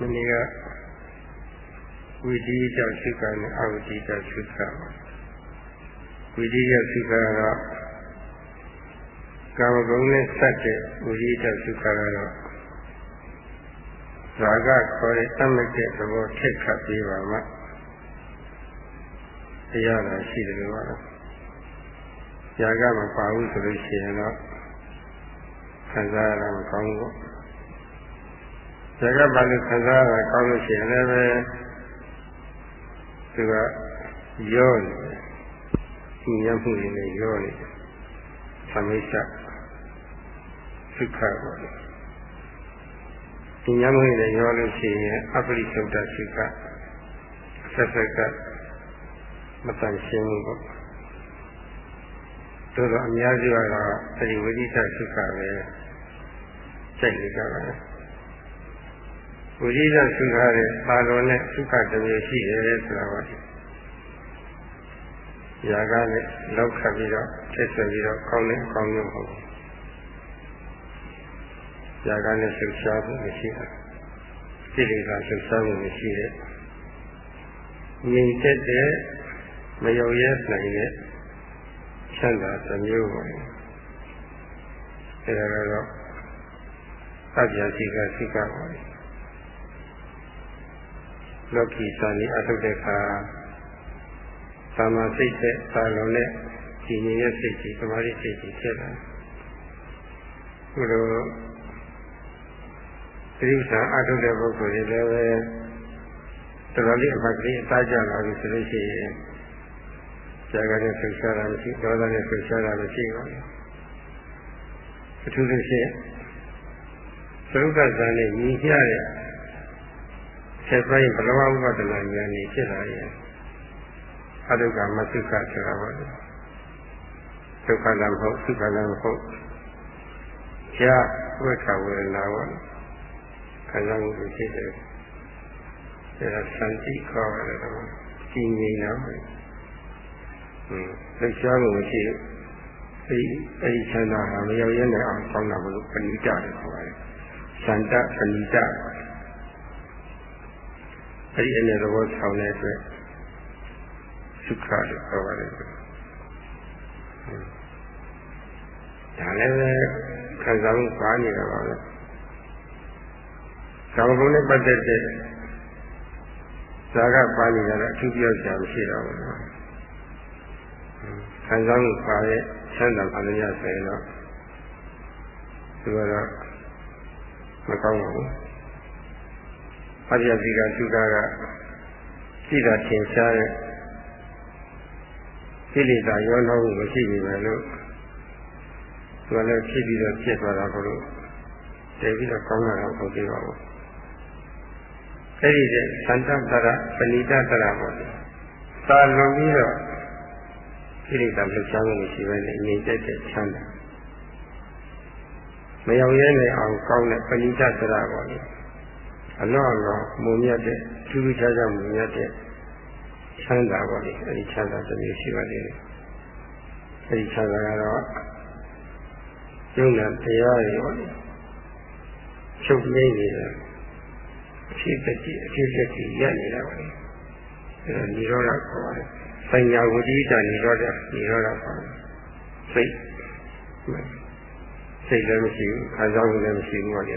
မနေ့ကဝိတိကြောင့်ရှိကနဲ့အဝိတိကြောင့်ရှိကပါဝိတိကြောင့်ရှိကကတော့ကာမဂုဏ်နဲ့ဆက်တဲ့ဝိတိကြောင့်ရှိကကတော့ဇာကခေါ်တဲ့တတ်မဲ့တဲ့သဘောထက်ခတ်ပြီးပါမှတရားသာရှိတယ်လို့ပါတော့ဇာကမပါဘူးဆိုလို့ရှိရင်တော့ခံစားရတာမကောင်းဘူး ဇာကပါလို့ခံစားရတာကောင်းလို့ရှိရင်လည်းပဲသူကရောနေတယ်ဒီရမှုတွေနဲ့ရောနေတယ်သမိစ္ဆသုခပေါ့လေဒီညမှုတွေရောလို့ရှိရင်အပရိသုဒ္ဓသုခဆက်ဆက်ကမတန်ရှင်းဘူးပေါ့တို့တော့အများစုကတော့အဲဒီဝိသိတသုခပဲစိတ်နေကြပါလေ ဝိရိယသုခတဲ့ပါတော်နဲ့သုခတစ်မျိုးရှိတယ်ဆိုတာပါဒီຢာကနဲ့လောက်ခတ်ပြီးတော့ဆက်ဆက်ပြီးတော့ကောင်းတဲ့အကောင်းမျိုးမဟုတ်ဘူးຢာကနဲ့လှုပ်ရှားမှုမရှိတာကိလေသာလှုပ်ရှားမှုမရှိတဲ့ငြိမ်သက်တဲ့မယုံရဲနိုင်တဲ့ချမ်းသာတစ်မျိုးပါအဲဒါကတော့အပြာစီကစိကပါလော ကီစာနေအထုတ်တဲ့အခါသာမစိတ်တဲ့သာလုံးနဲ့ကြည်ငြိမ်ရဲ့စိတ်ကြီးသမာဓိစိတ်ကြီးဖြစ်လာဘုလိုသတိစာအထုတ်တဲ့ပုဂ္ဂိုလ်တွေလည်းပဲတော်တော်လေးအမှတ်ကလေးအသားကျလာပြီဆိုလို့ရှိရင်ဇာကနဲ့ဆွေးရှားတာမရှိဒေါသနဲ့ဆွေးရှားတာမရှိပါဘူးအထူးသဖြင့်သရုပ်ကဇာနဲ့ညီမျှတဲ့ ဆက်ပိုင်းဘလဝဥပဒနာဉာဏ်ကြီးဖြစ်လာရင်အတုကမသုခဆိုတာပါလေဒုက္ခလည်းမဟုတ်သုခလည်းမဟုတ်ကြာဝိခဝေဒနာပါခံစားမှုဖြစ်တယ်အဲဒါစံတိခေါ်ရတယ်တော့ကြည်ငြိမ်တော့ဟွန်းလှရှားမှုမရှိအဲဒီအဲဒီချမ်းသာဟာမရောက်ရတဲ့အောင်ဆောင်းတာမလို့ပဏိတတယ်ခေါ်ပါတယ်စန္တပဏိတ အဲဒီအနေသဘောဆောင်တဲ့အတွက်ဒုက္ခလို့ခေါ်ပါတယ်ဒါလည်းပဲခံစားမှုပါနေတာပါပဲကာမဂုဏ်နဲ့ပတ်သက်တဲ့ဇာကပါနေတာလည်းအထူးပြောစရာမရှိတော့ဘူးခံစားမှုပါရဲ့ချမ်းသာပါလို့ရဆိုရင်တော့ဒီကတော့မကောင်းပါဘူး အပြည့်စီကသုခကရှိတာထင်ရှားတဲ့ကိလေသာရောနှောမှုမရှိပြီပဲလို့သူကလည်းဖြစ်ပြီးတော့ဖြစ်သွားတာဘလို့တည်ပြီးတော့ကောင်းတာတော့ဟုတ်သေးပါဘူးအဲ့ဒီတဲ့သန္တတရပဏိတတရပေါ့လေသာလွန်ပြီးတော့ကိလေသာလှုပ်ရှားမှုမရှိဘဲနဲ့ငြိမ်သက်တဲ့ချမ်းသာမရောက်ရဲနိုင်အောင်ကောင်းတဲ့ပဏိတတရပေါ့လေ အလောအလောမုံမြတ်တဲ့ထူးထူးခြားခြားမုံမြတ်တဲ့ချမ်းသာပါလေအဲဒီချမ်းသာတစ်မျိုးရှိပါသေးတယ်အဲဒီချမ်းသာကတော့ယုံနာတရားတွေပေါ့လေချုပ်ငိမ့်နေတာအဖြစ်တည်းအဖြစ်တည်းရနေတာပါလေအဲနိရောဓခေါ်ပါတယ်ပညာဝိတိတနိရောဓနိရောဓခေါ်တယ်စိတ်စိတ်လည်းမရှိဘူးခံစားမှုလည်းမရှိဘူးပေါ့လေ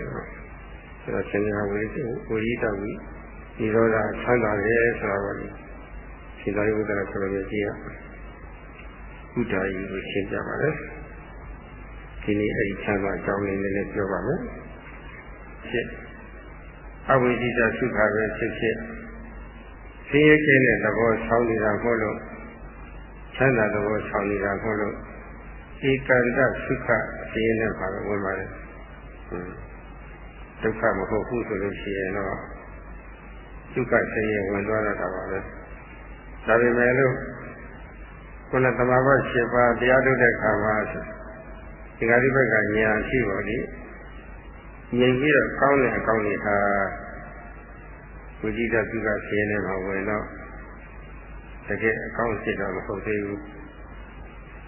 တော့အဲဒါရှင်ညာဝိတိဝိတိတဝိនិရောဓချမ်းသာတယ်ဆိုတာပါလေရှင်သာရိပုတ္တရာကိုလိုမျိုးကြီးကဘုဒ္ဓကြီးကိုရှင်းပြပါတယ်ဒီနေ့အဲဒီချမ်းသာအကြောင်းလေးနည်းနည်းပြောပါမယ်ဖြစ်အဝိဇ္ဇာသုခပဲဖြစ်ဖြစ်ဆင်းရဲခြင်းတဲ့သဘောဆောင်းနေတာမဟုတ်လို့ချမ်းသာသဘောဆောင်းနေတာမဟုတ်လို့ဧကန္တသုခဆင်းရဲတဲ့ဘာလို့ဝင်ပါလဲ ဒုက္ခမဟုတ်ဘူးဆိုလို့ရှိရင်တော့ဒုက္ခဆင်းရဲဝင်သွားတာပါပဲဒါပေမဲ့လို့ခုနသမာဘ7ပါးတရားထုတ်တဲ့ခါမှာဒီကတိဘက်ကဉာဏ်ရှိပါလိငြိမ်ပြီးတော့ကောင်းတဲ့အကောင်းတွေဟာဝိจิตသုခဆင်းရဲမှာဝင်တော့တကယ်အကောင်းဖြစ်တော့မဟုတ်သေးဘူး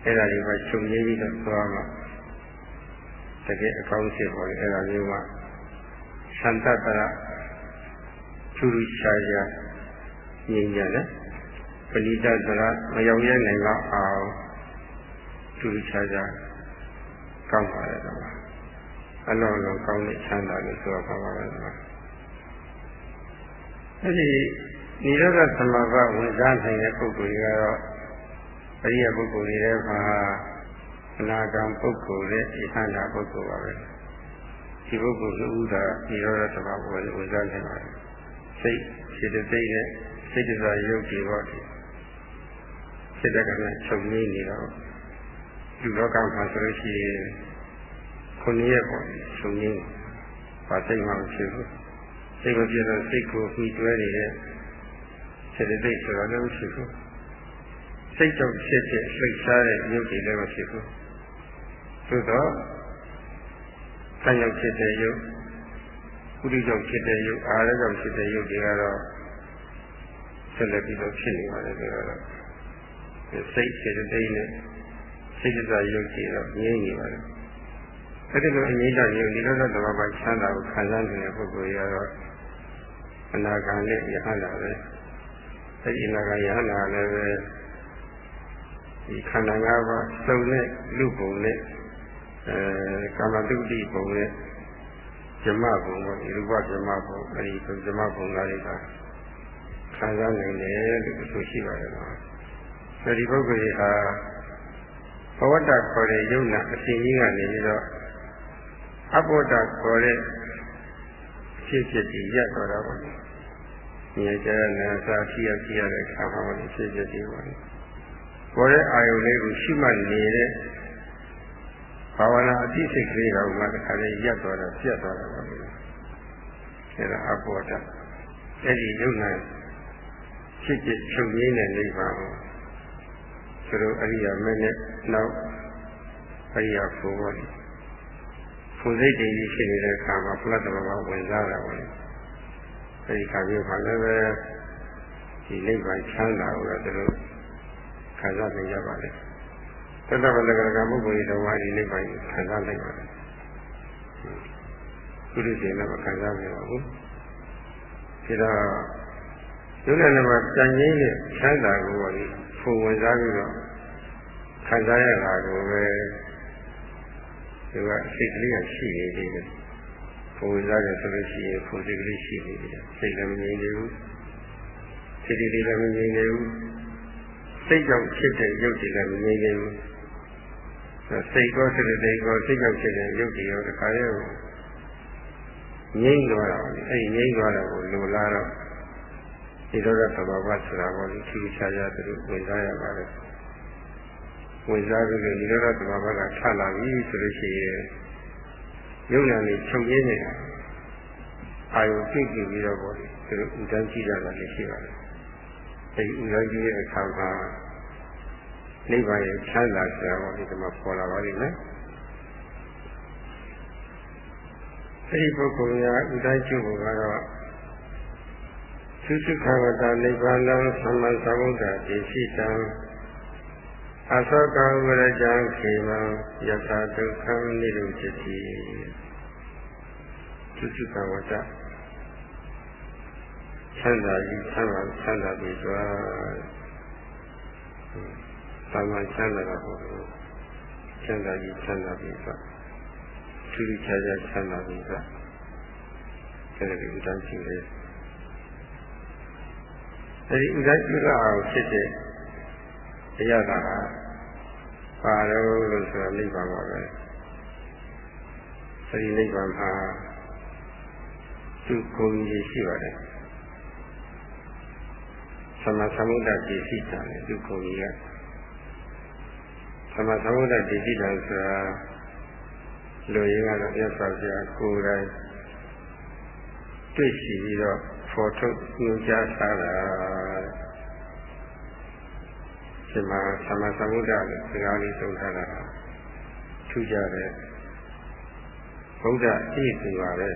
အဲ့ဒါတွေမှချုပ်ငြိမ်းပြီးတော့သွားမှာတကယ်အကောင်းဖြစ်ပေါ်တယ်အဲ့ဒါမျိုးမှ သံတတရထူးထူးခြားခြားငြိမ်းကြတယ်ပဏိတသရမရောက်ရနိုင်တော့အောင်ထူးထူးခြားခြားကောင်းပါတယ်တော့အလုံးလုံးကောင်းတဲ့ချမ်းသာလို့ဆိုတော့ပါပါပဲတော့အဲ့ဒီနိရောဓသမဘဝင်စားနိုင်တဲ့ပုဂ္ဂိုလ်တွေကတော့အရိယပုဂ္ဂိုလ်တွေထဲမှာအနာဂံပုဂ္ဂိုလ်ရဲ့ဣဟန္တာပုဂ္ဂိုလ်ပါပဲ ဒီပုဂ္ဂိုလ်လူဦးသာနိရောဓသမဘဝင်ဝင်စားနိုင်ပါတယ်စိတ်စိတ်တသိနဲ့စိတ်တစားယုတ်ကြည်ပေါ့ဒီစိတ်တကနဲ့ချုပ်ငင်းနေတော့လူလောကမှာဆိုလို့ရှိရင်ခုနှစ်ရက်ပေါ့ချုပ်ငင်းပါစိတ်မှမရှိဘူးစိတ်မပြည့်တော့စိတ်ကိုပြီးတွဲနေတဲ့စေတသိက်ဆိုတော့လည်းမရှိဘူးစိတ်ကြောင့်ဖြစ်တဲ့လှိတ်ရှားတဲ့ရုပ်တွေလည်းမရှိဘူးသို့တော့ ဆံရောက်ဖြစ်တဲ့ရုပ်ကုသိုလ်ကြောင့်ဖြစ်တဲ့ရုပ်အာရကြောင့်ဖြစ်တဲ့ရုပ်တွေကတော့ဆက်လက်ပြီးတော့ဖြစ်နေပါတယ်ဒါကတော့စိတ်စေတသိက်နဲ့စိတ်စားရုပ်တွေတော့ငြိမ်းနေပါတယ်အဲ့ဒီလိုအငြိမ့်တဲ့ရုပ်ဒီလိုတော့တဘာမှချမ်းသာကိုခံစားနေတဲ့ပုဂ္ဂိုလ်ရတော့အနာဂံနဲ့ယဟန္တာပဲအဲ့ဒီအနာဂံယဟန္တာလည်းပဲဒီခန္ဓာ၅ပါးစုံတဲ့လူပုံနဲ့ အဲကာမတုတိပုံနဲ့ဇမဘုံပေါ့ဒီရူပဇမဘုံအဲဒီဇမဘုံသားတွေကခံစားနိုင်တယ်လို့ဆိုရှိပါတယ်နော်အဲဒီပုဂ္ဂိုလ်ကြီးဟာဘဝတ္တခေါ်တဲ့ယုံနာအရှင်ကြီးကနေပြီးတော့အဘောတ္တခေါ်တဲ့ဖြစ်ဖြစ်ဒီရက်တော့တာပေါ့။မြေကျနာစာဖြီးရဖြီးရတဲ့ခါမှာပေါ့ဖြစ်ဖြစ်ဒီပေါ့။ပေါ်တဲ့အာယုလေးကိုရှိမှနေတဲ့ ဘာဝနာအတိစိတ်ကလေးကမှတခါလေးရက်သွားတာပြတ်သွားတာပေါ့။အဲဒါအဘောတ္တအဲ့ဒီယုံနာဖြစ်ဖြစ်ချုပ်ငင်းတဲ့နိဗ္ဗာန်ကိုသူတို့အရိယာမင်းနဲ့နောက်အရိယာဘုံပေါ့လေကိုယ်စိတ်တည်ပြီးဖြစ်နေတဲ့အခါမှာဖလတ်တော်ကဝင်စားတာပေါ့လေအဲဒီခါမျိုးမှာလည်းပဲဒီနိဗ္ဗာန်ချမ်းသာကိုတော့သူတို့ခံစားနိုင်ကြပါလေ သတ္တဝလကကပုဂ္ဂိုလ်တော်ဝါဒီနိဗ္ဗာန်ကိုခံစားနိုင်ပါလေကုသိုလ်ရှင်လည်းမခံစားနိုင်ပါဘူးဒါတော့ယုံနဲ့မှာတန်ငင်းတဲ့ချမ်းသာကိုပေါ့လေဖုံဝင်စားပြီးတော့ခံစားရတာကိုပဲသူကစိတ်ကလေးကရှိနေသေးတယ်။ပုံစားတယ်ဆိုလို့ရှိရင်ပုံစိတ်ကလေးရှိနေတယ်။စိတ်လည်းမငြိမ်သေးဘူး။စိတ်တွေလည်းမငြိမ်သေးဘူး။စိတ်ကြောင့်ဖြစ်တဲ့ရုပ်တွေလည်းမငြိမ်သေးဘူး။ စိတ်ကောစိတ်တွေကောစိတ်ကြောင့်ဖြစ်တဲ့ရုပ်တွေရောတခါရဲငြိမ်သွားတာ။အဲဒီငြိမ်သွားတာကိုလိုလားတော့ဒီတော့သဘာဝဆိုတာကိုသူချာချာသူဝင်စားရပါတယ်။ဝင်စားပြီးတော့ဒီလိုတော့သဘာဝကထလာပြီဆိုလို့ရှိရင်ယုံနာလေးချုပ်ရင်းနေတာအာယုသိကြည့်ပြီးတော့ပေါ့သူတို့ဥဒန်းကြည့်ကြတာလည်းရှိပါတယ်အဲဒီဥဒန်းကြည့်တဲ့အခါမှာ နိဗ္ဗာန်ရဲ့ချမ်းသာစရာပေါ့ဒီမှာပေါ်လာပါလိမ့်မယ်အဲဒီပုဂ္ဂိုလ်ကဥဒန်းကြည့်ဖို့ကတော့သုစုခဝတနိဗ္ဗာန်သမ္မာသမ္ဗုဒ္ဓတိရှိတံအသောကံဝရကြံခေမံယထာဒုက္ခံနိရုကျတိသုစုကဝတ္တချမ်းသာကြီးချမ်းသာချမ်းသာပြီသွား သာမန်ချမ်းသာတာပေါ့ချမ်းသာကြီးချမ်းသာပြီသွားသူချာချာချမ်းသာပြီသွားအဲဒီဥဒ္ဒန်ရှိတယ်အဲဒီဥဒ္ဒန်ပြုလာအောင်ဖြစ်တဲ့တရားကပါတော့လို့ဆိုတော့နိဗ္ဗာန်ပါပဲအဲဒီနိဗ္ဗာန်မှာသူကိုယ်ကြီးရှိပါတယ်သမသမုဒ္ဒတိရှိတာလေသူကိုယ်ကြီးက သမသမုဒ္ဒတိရှိတာဆိုတာလူရင်းကတော့မြတ်စွာဘုရားကိုယ်တိုင်တွေ့ရှိပြီးတော့ဖော်ထုတ်ညွှန်ကြားထားတာဒီမှာသမသမုဒ္ဒလို့စကားလေးသုံးထားတာထူးကြတယ်ဗုဒ္ဓအည့်သူပါပဲ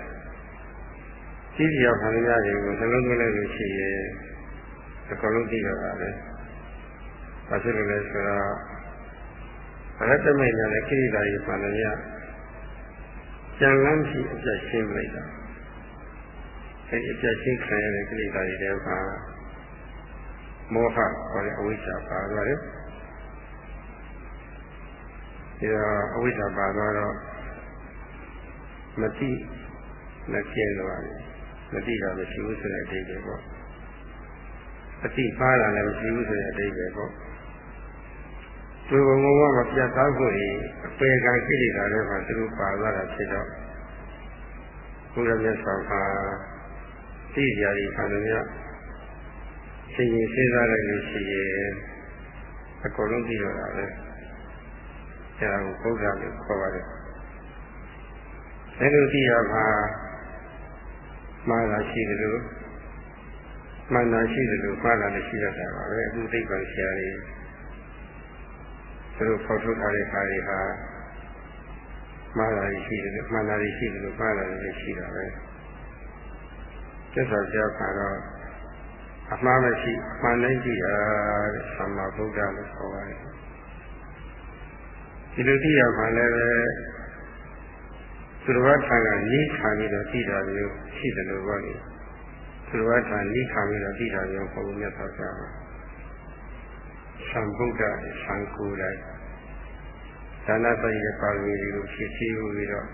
ကြည့်ပြောခန္ဓာတွေကိုနှလုံးသွင်းလိုက်လို့ရှိရင်အကုန်လုံးသိတော့တာပဲဘာဖြစ်လို့လဲဆိုတော့ ဘရတမိတ်နဲ့ခိရိတာကြီးပါဠိရကြံလန်းရှိအပြတ်ရှင်းလိုက်တာအဲဒီအပြတ်ချင်းခံရတဲ့ကိလေသာတွေတဲမှာမောဟခေါ်တဲ့အဝိဇ္ဇာပါသွားတယ်ဒီတော့အဝိဇ္ဇာပါသွားတော့မတိမကျင်းသွားတယ်မတိတာမရှိဘူးဆိုတဲ့အဓိပ္ပာယ်ပေါ့အတိပါလာလည်းမရှိဘူးဆိုတဲ့အဓိပ္ပာယ်ပေါ့ သူဘုံဘုံကမပြတ်သားဖို့ရင်အပေကံကိလေသာတွေမှာသူတို့ပါသွားတာဖြစ်တော့ဘုရားမြတ်စွာဘုရားသိကြရည်ခန္ဓာများရှင်ရင်စဉ်းစားလိုက်လို့ရှိရင်အကုန်လုံးသိရတာပဲအဲဒါကိုဘုရားလို့ခေါ်ပါတယ်အဲလိုသိရမှာမှားတာရှိတယ်လို့မှန်တာရှိတယ်လို့မှားတာလည်းရှိရတာပါပဲအခုသိပ္ပံဆရာတွေ သူတို့ဖော်ထုတ်ထားတဲ့ခါတွေဟာမှားတာရှိတယ်လို့မှန်တာရှိတယ်လို့မှားတာလည်းရှိတာပဲကျက်တော်ကြောက်ခါတော့အမှားမရှိအမှန်တိုင်းကြည့်တာတဲ့သမ္မာဗုဒ္ဓလို့ခေါ်ပါတယ်ဒီလိုသိရမှလည်းပဲသူတော်ဘာထံကနိခံပြီးတော့သိတာမျိုးရှိတယ်လို့ပြောနေသူတော်ဘာထံနိခံပြီးတော့သိတာမျိုးပုံမြတ်စွာဘုရား မှာသံဗုဒ္ဓသံကိုယ်တိုင်းဒါနပိရပါရမီတွေကိုဖြည့်ဆည်းပြီးတော့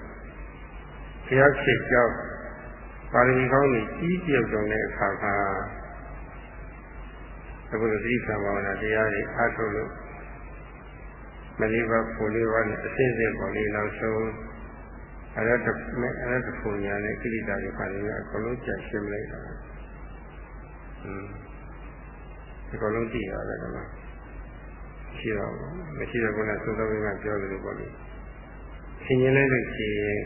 ဘုရားဖြစ်ကြောင်းပါရမီကောင်းကြီးကြီးပြုတ်တော်တဲ့အခါမှာအခုလိုသတိခံပါဝနာတရားတွေအားထုတ်လို့မလေးပါပုံလေးပါနဲ့အစစ်စစ်ပေါ်လေးနောက်ဆုံးအရတ္တမဲ့အရတ္တပုံညာနဲ့ကိလေသာတွေပါနေအကုန်လုံးကြရှင်းလိုက်တာ။อืมအကုန်လုံးကြည့်ရတယ်ကွာ။ ရှိတော့မရှိတော့ဘုရားသုသောဘိကပြောတယ်လို့ပေါ့လေ။သင်ញင်းလိုက်လို့ရှိရင်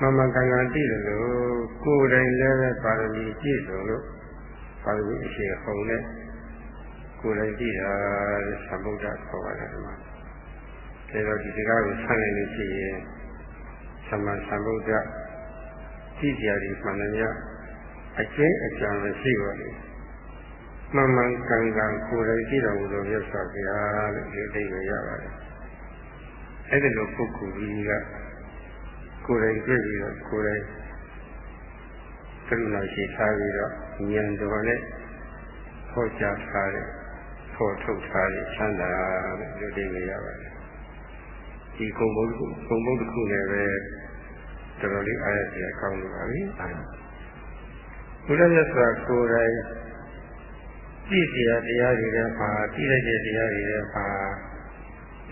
မမကန်ကန်သိတယ်လို့ကိုယ်တိုင်လည်းပဲပါရမီပြည့်စုံလို့ပါရမီအရှိဟုံနဲ့ကိုယ်တိုင်ကြည့်တာသမုဒ္ဒခေါ်ပါတယ်ဒီမှာ။ဒါတော့ဒီစကားကိုဆန်းနေလို့ရှိရင်သမ္မာသမ္ဗုဒ္ဓကြည့်ကြရည်မှန်တယ်များအကျဉ်းအကြံမရှိပါဘူးမှ န်မှန်ကန်ကန်ကိုယ်တိုင်ကြည့်တော်မူလို့ရသော်ဗျာလို့ဒီအတိတ်ကိုရပါတယ်အဲ့ဒီလိုပုဂ္ဂိုလ်ကြီးကကိုယ်တိုင်ကြည့်ပြီးတော့ကိုယ်တိုင်ကရုဏာရှိထားပြီးတော့ဉာဏ်တော်နဲ့ဟောကြားထားတဲ့ဟောထုတ်ထားတဲ့ချမ်းသာလို့ဒီအတိတ်ကိုရပါတယ်ဒီကုံဘုတ်ကုံဘုတ်တစ်ခုနဲ့ပဲတော်တော်လေးအားရစရာကောင်းနေပါပြီ။ဘုရားမြတ်စွာကိုယ်တိုင် ကြည့်စရာတရားတွေထဲမှာကြည့်လိုက်တဲ့တရားတွေထဲမှာ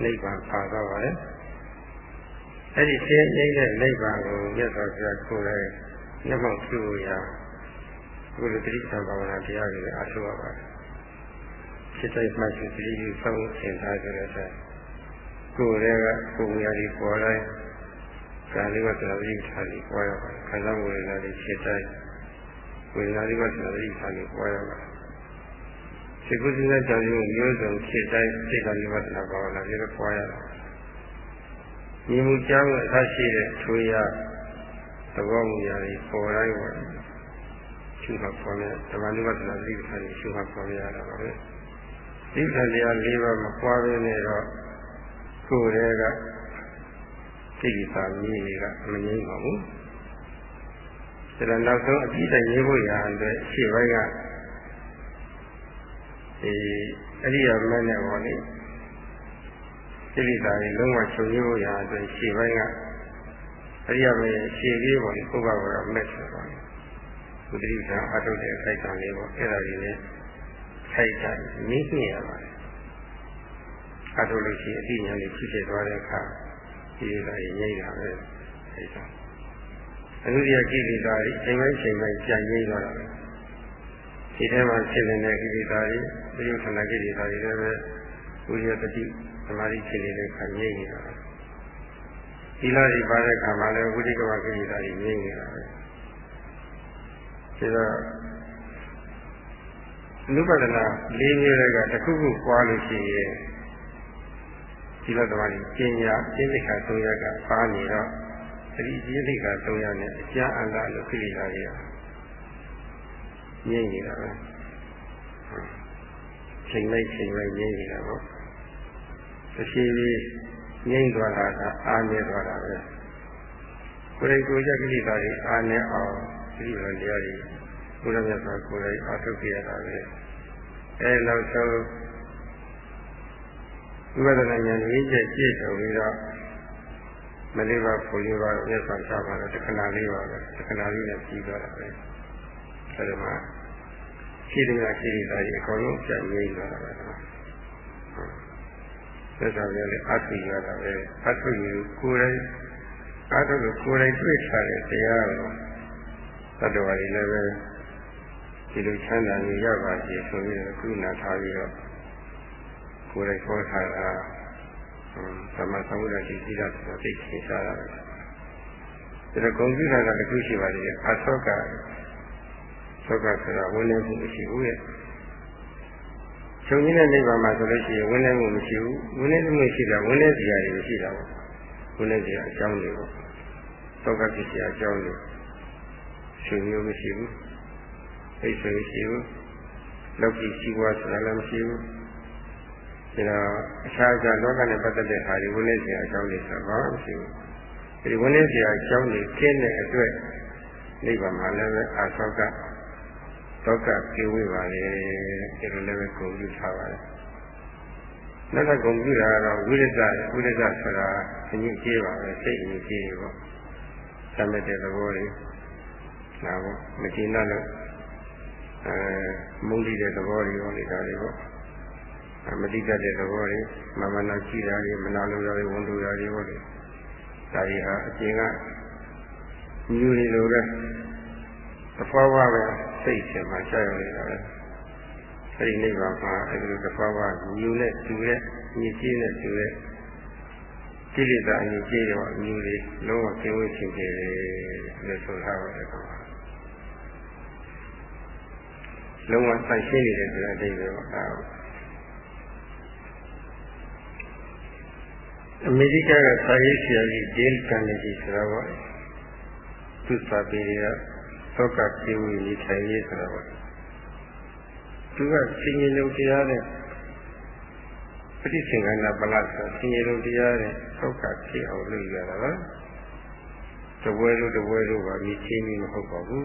နိဗ္ဗာန်ပါတော့ပါလေ။အဲ့ဒီသိနေတဲ့နိဗ္ဗာန်ကိုမြတ်စွာဘုရားကိုယ်တိုင်မျက်မှောက်ပြုရဘုရားတိဋ္ဌာဘာဝနာတရားတွေအားထုတ်ရပါတယ်။စိတ်တိုင်းမှတ်ရှိသတိပြုဆုံးသင်ထားကြတဲ့ကိုယ်ရဲ့ကိုယ်ရာဒီပေါ်တိုင်းကာလိဝတ္တရာတိဌာနီပွားရပါတယ်ခန္ဓာဝေဒနာတွေဖြစ်တိုင်းဝေဒနာတိဝတ္တရာတိဌာနီပွားရပါတယ် စေကုသနာကြောင့်မျိုးစုံဖြစ်တိုင်းစိတ်ဓာတ်ဝတ္တနာဘာဝနာတွေပွားရတာညီမှုကြောင့်အထားရှိတဲ့ထွေရသဘောမူရာတွေပေါ်တိုင်းပေါ်ရှုမှတ်ပေါ်မြဓမ္မနိဝတ္တနာတိဌာနီရှုမှတ်ပေါ်မြရတာပါပဲဒီခန္ဓာ၄ပါးမပွားဘဲနဲ့တော့ကိုယ်တည်းကစိတ်ပါမြည်တွေကမငြိမ့်ပါဘူးဒါတော့နောက်ဆုံးအပြည့်တိုင်ရေးဖို့ရာအတွက်ရှေ့ပိုင်းက ဒီအရိယာမင်းနဲ့ပေါ့လေစိတ်ပါတွေလုံးဝချုပ်ရေးဖို့ရာအတွက်ရှေ့ပိုင်းကအရိယာမင်းရဲ့ရှေ့လေးပေါ့လေပုဗ္ဗဝရမက်ဆိုတော့ဘုဒ္ဓိကအထုတ်တဲ့အခိုက်အတန့်လေးပေါ့အဲ့ဒါကြီးလည်းခိုက်တာနည်းနည်းရပါတယ်အထုတ်လို့ရှိရင်အတိညာလေးဖြစ်ဖြစ်သွားတဲ့အခါကိလေသာတွေငြိမ့်တာပဲအဲဒါအနုတ္တိယကိလေသာတွေချိန်ပိုင်းချိန်ပိုင်းပြန်ငြိမ့်သွားတာပဲ ဒီထဲမှာဖြစ်နေတဲ့ကိလေသာတွေသယုခန္ဓာကိလေသာတွေလည်းပဲဝိရိယတတိသမာဓိဖြစ်နေတဲ့ခါငြိမ့်နေတာပဲသီလတွေပါတဲ့ခါမှာလည်းဝိရိကဝကိလေသာတွေငြိမ့်နေတာပဲဒါတော့နုပဒနာ၄မျိုးတွေကတစ်ခုခုပွားလို့ရှိရင်ဒီလိုသမားကြီးပညာသိက္ခာ၃ရက်ကပါနေတော့အဲဒီသိက္ခာ၃ရနဲ့အကျအန္တလို့ခိလိတာကြီး ငြိမ့်နေတာပဲချိန်လိုက်ချိန်လိုက်ငြိမ့်နေတာပေါ့အရှိကြီးငြိမ့်သွားတာကအားနေသွားတာပဲကိုယ်တိုင်ကိုယ်ချက်ကိလေသာတွေအားနေအောင်ဒီလိုတရားတွေဘုရားမြတ်စွာကိုယ်တိုင်အားထုတ်ကြရတာပဲအဲနောက်ဆုံးဝိပဿနာဉာဏ်ရင်းချက်ပြည့်စုံပြီးတော့မလေးပါဘုရားပါမြတ်စွာချပါတော့တခဏလေးပါပဲတခဏလေးနဲ့ပြီးသွားတာပဲအဲဒီမှာ ရှိတယ်ကရှိတယ်အကုန်လုံးပြန်ငြိမ်းသွားတာပဲသက်သာရလေအထုရတာပဲအထုယူကိုယ်တိုင်အထုကိုကိုယ်တိုင်တွေ့ချတဲ့တရားကိုသတ္တဝါတွေလည်းပဲဒီလိုချမ်းသာနေရပါစေဆိုပြီးတော့ကုနာထားပြီးတော့ကိုယ်တိုင်ခေါ်ထားတာသမသမုဒ္ဒတိသီလဆိုသိချင်ရှားတာပဲဒါတော့ဂုဏ်ပြုတာကတစ်ခုရှိပါသေးတယ်အသောက သောကဆိုတာဝန်နေမှုမရှိဘူးရဲ့ချုပ်ရင်းတဲ့နိဗ္ဗာန်မှာဆိုလို့ရှိရင်ဝိနည်းမှုမရှိဘူးဝိနည်းမှုရှိတာဝိနည်းစရာတွေမရှိတာပေါ့ဝိနည်းစရာအကြောင်းတွေပေါ့သောကဖြစ်စရာအကြောင်းတွေရှင်မျိုးမရှိဘူးအိတ်ဆွေမရှိဘူးလောကီရှိဘွားဆိုတာလည်းမရှိဘူးဒါတော့အခြားအခြားလောကနဲ့ပတ်သက်တဲ့ဟာဒီဝိနည်းစရာအကြောင်းတွေဆိုတာဘာမှမရှိဘူးဒီဝိနည်းစရာအကြောင်းတွေကျင်းတဲ့အတွက်နိဗ္ဗာန်မှာလည်းပဲအာသောက ဒုက္ခပြေဝေးပါလေဒီလိုလည်းပဲဂုဏ်ပြုထားပါတယ်နောက်ကဂုဏ်ပြုတာကတော့ဝိရဇဝိရဇဆိုတာအငြိကျေးပါပဲစိတ်အငြိကျေးပေါ့သမတ်တဲ့သဘောတွေနာပေါ့မကျေနပ်လို့အဲမုန်းတိတဲ့သဘောတွေပေါ့လေဒါတွေပေါ့မတိတတ်တဲ့သဘောတွေမမနာကြည့်တာတွေမနာလိုတာတွေဝန်လိုတာတွေပေါ့လေဒါတွေဟာအကျဉ်းကမြူနေလို့လည်းသဘာဝပဲ စိတ်ရှင်မှာရှားရောက်နေတာပဲအဲဒီနိဗ္ဗာန်မှာအဲဒီလိုသဘာဝမြူနဲ့တူတဲ့ညီကြီးနဲ့တူတဲ့ကိလေသာအညီကြီးရောမြူတွေလုံးဝကျင်းဝေးခြင်းတယ်လို့ဆိုထားပါတယ်ကွာလုံးဝဆန့်ရှင်းနေတယ်ဆိုတဲ့အဓိပ္ပာယ်ပေါ့ဒါအမေရိကကစာရေးဆရာကြီးဒေးလ်ကန်နီဂျီဆိုတာပေါ့သူစာပေတွေက သောကပြေဝနေထိုင်ရေးဆိုတာပေါ့သူကဆင်ញင်လုံးတရားနဲ့ပဋိသင်္ခန္ဓပလဆိုဆင်ញင်လုံးတရားနဲ့သောကပြေအောင်လုပ်ရတာပါတပွဲလို့တပွဲလို့ပါမြည်ချင်းကြီးမဟုတ်ပါဘူး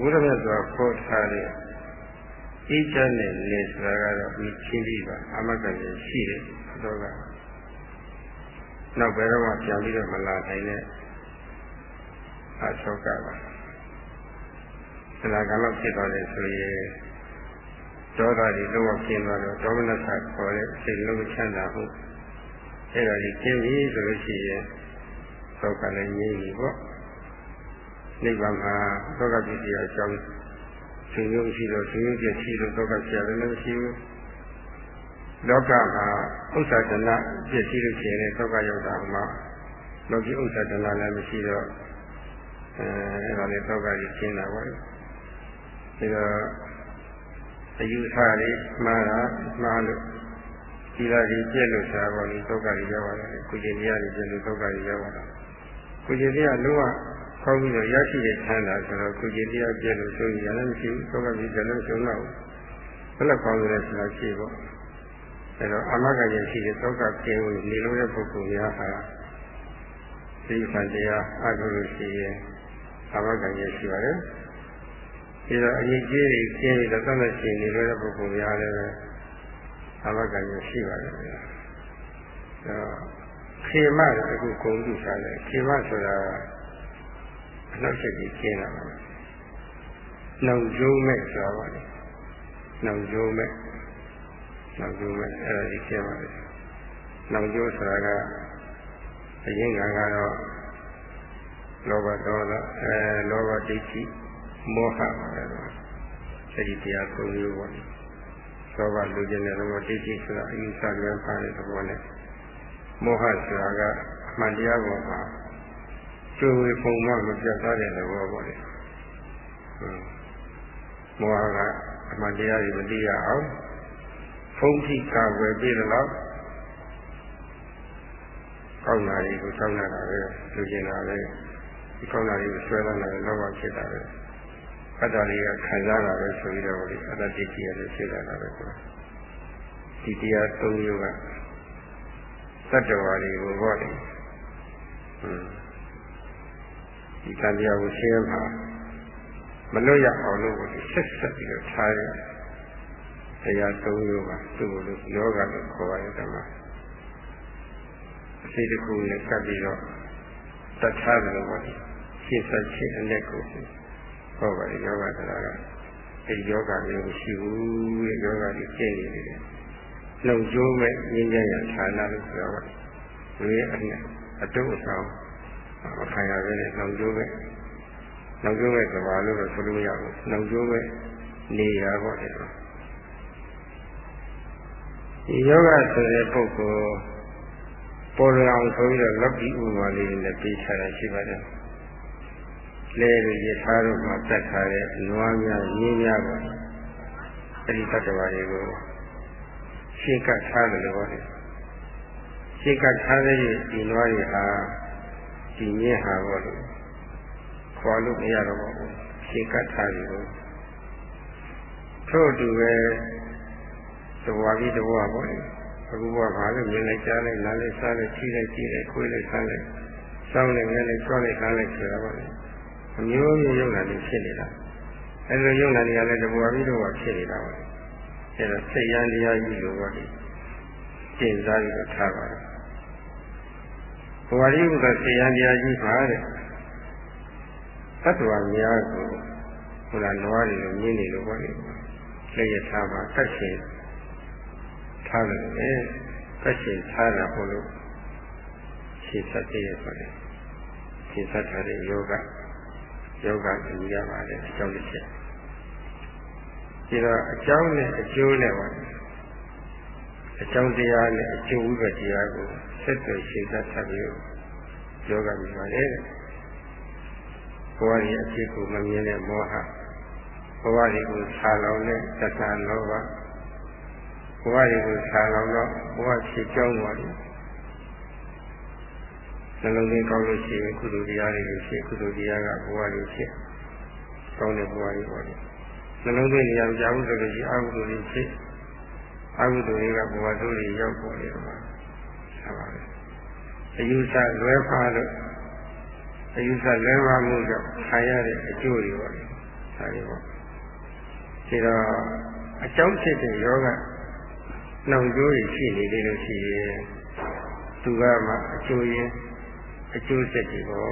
ဘုရားမြတ်စွာခေါ်ထားတဲ့အေးချမ်းတဲ့လေဆိုတာကတော့မြည်ချင်းကြီးပါအမကလည်းရှိတယ်တော့ကနောက်ဘယ်တော့မှပြန်ပြီးတော့မလာနိုင်တဲ့ အထောက်ကပါသနာကလောက်ဖြစ်သွားတယ်ဆိုရင်ဒေါသတွေလုံးဝကျင်းသွားတော့ဒေါမနဆခေါ်တဲ့စိတ်လုံးချမ်းသာမှုအဲ့ဒါကြီးကျင်းပြီဆိုလို့ရှိရင်သောကလည်းငြိမ်းပြီပေါ့နိဗ္ဗာန်မှာသောကပစ္စည်းအကြောင်းရှင်ရုံရှိတော့ရှင်ရုံပြည့်ရှိလို့သောကဆရာလည်းမရှိဘူးလောကမှာဥစ္စာတဏပြည့်စည်လို့ရှိရင်သောကရောက်တာမှာလောကီဥစ္စာတဏလည်းမရှိတော့ အဲအဲ့ဒါလေးသောကကြီးရှင်းတာပေါ့ဒီတော့အယူဆတွေမှားတာမှားလို့ဒီလာကြီးပြည့်လို့ဆိုတာပေါ့လေသောကကြီးရောက်လာတယ်ကုကျင်တရားကြီးပြည့်လို့သောကကြီးရောက်လာတာကုကျင်တရားလုံးဝခေါင်းပြီးတော့ရရှိတဲ့ဆန္ဒဆိုတော့ကုကျင်တရားပြည့်လို့ဆိုရင်လည်းမရှိဘူးသောကကြီးလည်းမရှိတော့ဘူးဘယ်လောက်ကောင်းလဲဆိုတာရှိပေါ့အဲတော့အမဂ္ဂရဲ့ရှိတဲ့သောကကျင်းဝင်နေလို့တဲ့ပုဂ္ဂိုလ်များဟာဒီဖန်တရားအထုလို့ရှိရင် အာမခံရရှိပါတယ်။ဒီတော့အရေးကြီးတွေကျင်းပြီးတော့သတ်မှတ်ရှင်နေလို့တဲ့ပုဂ္ဂိုလ်များလည်းပဲအာမခံရရှိပါတယ်။အဲတော့ခေမကအခုဂုံတုစားတယ်ခေမဆိုတာအနောက်ချက်ကြီးကျင်းတာပါ။နောင်ကျိုးမဲ့ဆိုတာပါလေ။နောင်ကျိုးမဲ့နောင်ကျိုးမဲ့အဲ့ဒါကြီးကျင်းပါလေ။နောင်ကျိုးဆိုတာကအရင်ကကတော့ လောဘဒေါသအဲလောဘဒိဋ္ဌိမောဟပါတယ်အဲဒီတရားသုံးမျိုးပေါ့လောဘလူကျင်တဲ့သဘောဒိဋ္ဌိဆိုတာအယူဆလွဲပါတဲ့သဘောနဲ့မောဟဆိုတာကအမှန်တရားပေါ်မှာကျွေးဝေပုံမှမပြတ်သားတဲ့သဘောပေါ့လေမောဟကအမှန်တရားကြီးမသိရအောင်ဖုံးထိကာဝယ်ပြည့်တော့ကောင်းတာတွေကိုစောင့်ရတာပဲလူကျင်တာပဲ ဒီကောင်းတာတွေကိုဆွဲလာတယ်လောဘဖြစ်တာပဲအတ္တလေးကခံစားတာပဲဆိုပြီးတော့ဒီအတ္တတိတိရလို့ဖြစ်လာတာပဲဆိုဒီတရားသုံးမျိုးကသတ္တဝါတွေကိုဟောတယ်ဟွန်းဒီတန်တရားကိုရှင်းမှာမလွတ်ရအောင်လို့ဆက်ဆက်ပြီးတော့ထားရတရားသုံးမျိုးပါသူ့ကိုလို့ယောဂလို့ခေါ်ပါတယ်ဓမ္မအစိတ်တစ်ခုနဲ့ကပ်ပြီးတော့တတ်ထားတယ်လို့ပေါ့ ရှင်းဆက်ခြင်းအလက်ကိုဟောပါတယ်ယောဂတရားကအဲဒီယောဂမျိုးမရှိဘူးတဲ့ယောဂကြီးကျင့်နေတယ်နှုတ်ကျိုးမဲ့ငြင်းကြရဌာနလို့ပြောပါတယ်ဒီအနှစ်အတုအဆောင်မခံရဘဲနဲ့နှုတ်ကျိုးမဲ့နှုတ်ကျိုးမဲ့ကဘာလို့တော့ဆိုလို့မရဘူးနှုတ်ကျိုးမဲ့နေရပေါ့တယ်ဒီယောဂဆိုတဲ့ပုဂ္ဂိုလ်ပေါ်လွင်အောင်ဆိုပြီးတော့လောကီဥပမာလေးတွေနဲ့ပြီးချတာရှိပါတယ် လဲတွေရထားတို့မှာတတ်ထားတဲ့နွားများရင်းများပါအဲ့ဒီတတ္တဝါတွေကိုရှင်းကပ်ထားတယ်လို့ဟောတယ်ရှင်းကပ်ထားတဲ့ဒီနွားတွေဟာဒီမြင့်ဟာပေါ့လို့ခေါ်လို့မရတော့ပါဘူးရှင်းကပ်ထားတယ်လို့ထို့အတူပဲတဝါပြီးတဝါပေါ့လေအခုကဘာလို့မြင်လိုက်ကြားလိုက်နားလိုက်စားလိုက်ထိလိုက်ကြည့်လိုက်ခွေးလိုက်စားလိုက်စောင်းလိုက်ငဲလိုက်ချောလိုက်ခါလိုက်ဆိုတာပေါ့လေ အမျိုးမျိုးယုံနာနေဖြစ်နေတာအဲလိုယုံနာနေရလဲတဘွားပြီးတော့ဖြစ်နေတာပါအဲဒါစိတ်ရန်တရားကြီးလိုပါလေကျင့်စားပြီးတော့ထားပါတယ်ဘဝရည်ကစိတ်ရန်တရားကြီးပါတဲ့သတ္တဝါများကိုဟိုလားနွားတွေလိုမြင်နေလို့ပါလေလက်ရထားပါတတ်ရှင်ထားတယ်လေတတ်ရှင်ထားတာဟုတ်လို့ရှင်းသက်တဲ့ဆိုတယ်ရှင်းသက်ထားတဲ့ယောဂ ယောဂကိုရပါတယ်အကြောင်းတစ်ချက်ဒီတော့အကြောင်းနဲ့အကျိုးနဲ့ပါအကြောင်းတရားနဲ့အကျိုးဝိပဿနာကိုဆက်သွယ်ရှင်းသက်ထားပြီးယောဂမြင်ပါလေဘဝရဲ့အဖြစ်ကိုမမြင်တဲ့မောဟဘဝတွေကိုဆာလောင်တဲ့သစ္စာလောဘဘဝတွေကိုဆာလောင်တော့ဘဝဖြစ်ကြောင်းပါလေ နှလုံးသွင်းကောင်းလို့ရှိရင်ကုသိုလ်တရားတွေဖြစ်ကုသိုလ်တရားကဘဝတွေဖြစ်ကောင်းတဲ့ဘဝတွေပေါ့လေနှလုံးသွင်းနေရာကြောက်ဆိုလို့ရှိရင်အကုသိုလ်တွေဖြစ်အကုသိုလ်တွေကဘဝဆိုးတွေရောက်ပေါ်နေမှာဆက်ပါမယ်အယူဆလွဲဖားလို့အယူဆလွဲဖားမှုကြောင့်ခံရတဲ့အကျိုးတွေပေါ့လေဒါတွေပေါ့ဒီတော့အကြောင်းဖြစ်တဲ့ယောဂနှောင်ကျိုးတွေရှိနေတယ်လို့ရှိရင်သူကမှအကျိုးရင်း အကျိုးဆက်တွေပေါ့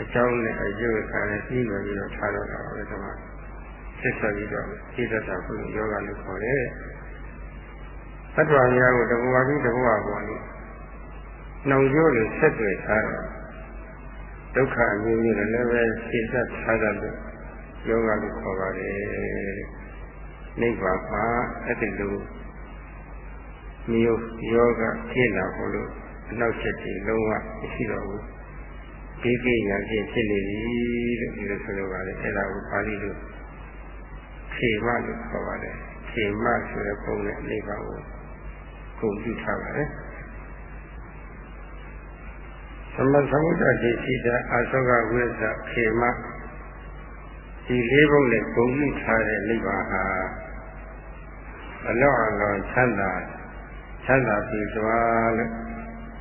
အကြောင်းနဲ့အကျိုးခံနဲ့ပြီးလို့ပြီးတော့ထားတော့တာပဲဒီမှာဆက်ဆက်ပြီးတော့သိတတ်တာကိုယောဂလို့ခေါ်တယ်သတ္တဝါများကိုတဘဝပြီးတဘဝပေါ်လို့နှောင်ကျိုးတွေဆက်တွေ့ထားတော့ဒုက္ခအမျိုးမျိုးလည်းပဲသိတတ်ထားတယ်လို့ယောဂလို့ခေါ်ပါတယ်နိဗ္ဗာန်မှာအဲ့ဒီလိုမျိုးယောဂဖြစ်လာဖို့လို့အ နောက်ချက်ကြီးလုံးဝမရှိတော့ဘူးဒီကိညာဖြစ်ဖြစ်နေပြီလို့ဒီလိုဆိုလိုပါတယ်အဲ့ဒါကိုပါဠိလိုခေမလို့ခေါ်ပါတယ်ခေမဆိုတဲ့ပုံနဲ့အိဗာကိုကုန်ပြုထားပါတယ်သမသမုဒ္ဒတိစိတအာသောကဝိသခေမဒီလေးပုံနဲ့ကုန်ပြုထားတဲ့နိဗ္ဗာန်ဟာအလောအလောချမ်းသာချမ်းသာပြီသွားလို့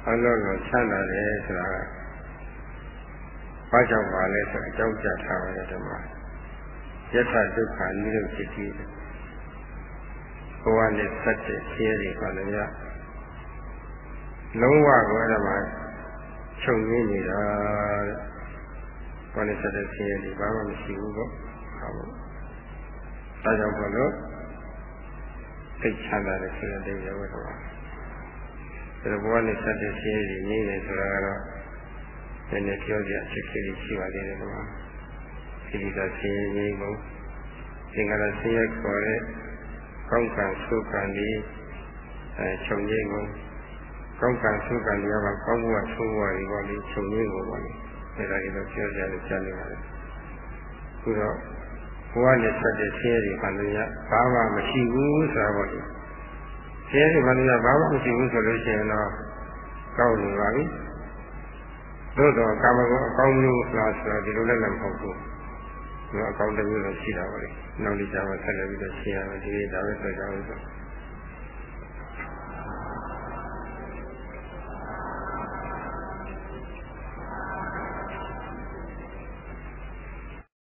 အလောလောချမ်းသာတယ်ဆိုတာဘာကြောင့်ပါလဲဆိုအကြောင်းပြထားပါတယ်ဓမ္မယထဒုက္ခနိရောဓတိဘဝနဲ့ဆက်တဲ့ဆင်းရဲတွေပါလည်းရလုံးဝကိုအဲ့ဒါမှချုပ်ရင်းနေတာတဲ့ဘဝနဲ့ဆက်တဲ့ဆင်းရဲတွေဘာမှမရှိဘူးပေါ့ဟုတ်ပါဘူးဒါကြောင့်ဘုလို့သိချမ်းသာတဲ့ဆင်းရဲတွေ ရောတော့ဒါဘဝနဲ့ဆက်တဲ့ဆင်းရဲတွေနေတယ်ဆိုတာကတော့နည်းနည်းပြောကြအချက်လေးရှိပါသေးတယ်ကွာဒီလိုသာဆင်းရဲနေကုန်သင်္ကာရဆင်းရဲခေါ်တဲ့ကောင်းကံသုကံဒီအဲချုပ်ငြိမ်းကုန်ကောင်းကံသုကံဒီကကောင်းမှုကသိုးဘဝတွေပေါ့လေချုပ်ငြိမ်းကုန်ပါလေအဲဒါတွေတော့ပြောကြလို့ကြားနေပါလေခုတော့ဘဝနဲ့ဆက်တဲ့ဆင်းရဲတွေမှလည်းဘာမှမရှိဘူးဆိုတာပေါ့လေ ဆင်းရဲတွေမှလည်းဘာမှမရှိဘူးဆိုလို့ရှိရင်တော့ကောင်းနေပါပြီသို့တော့ကာမဂုဏ်အကောင်းမျိုးလားဆိုတော့ဒီလိုလည်းလည်းမဟုတ်ဘူး။ဒီအကောင်းတစ်မျိုးတော့ရှိတာပါလေ။နောက်နေ့ကျမှဆက်လက်ပြီးတော့ရှင်းရမယ်ဒီနေ့ဒါပဲဆက်ကြအောင်ဆို။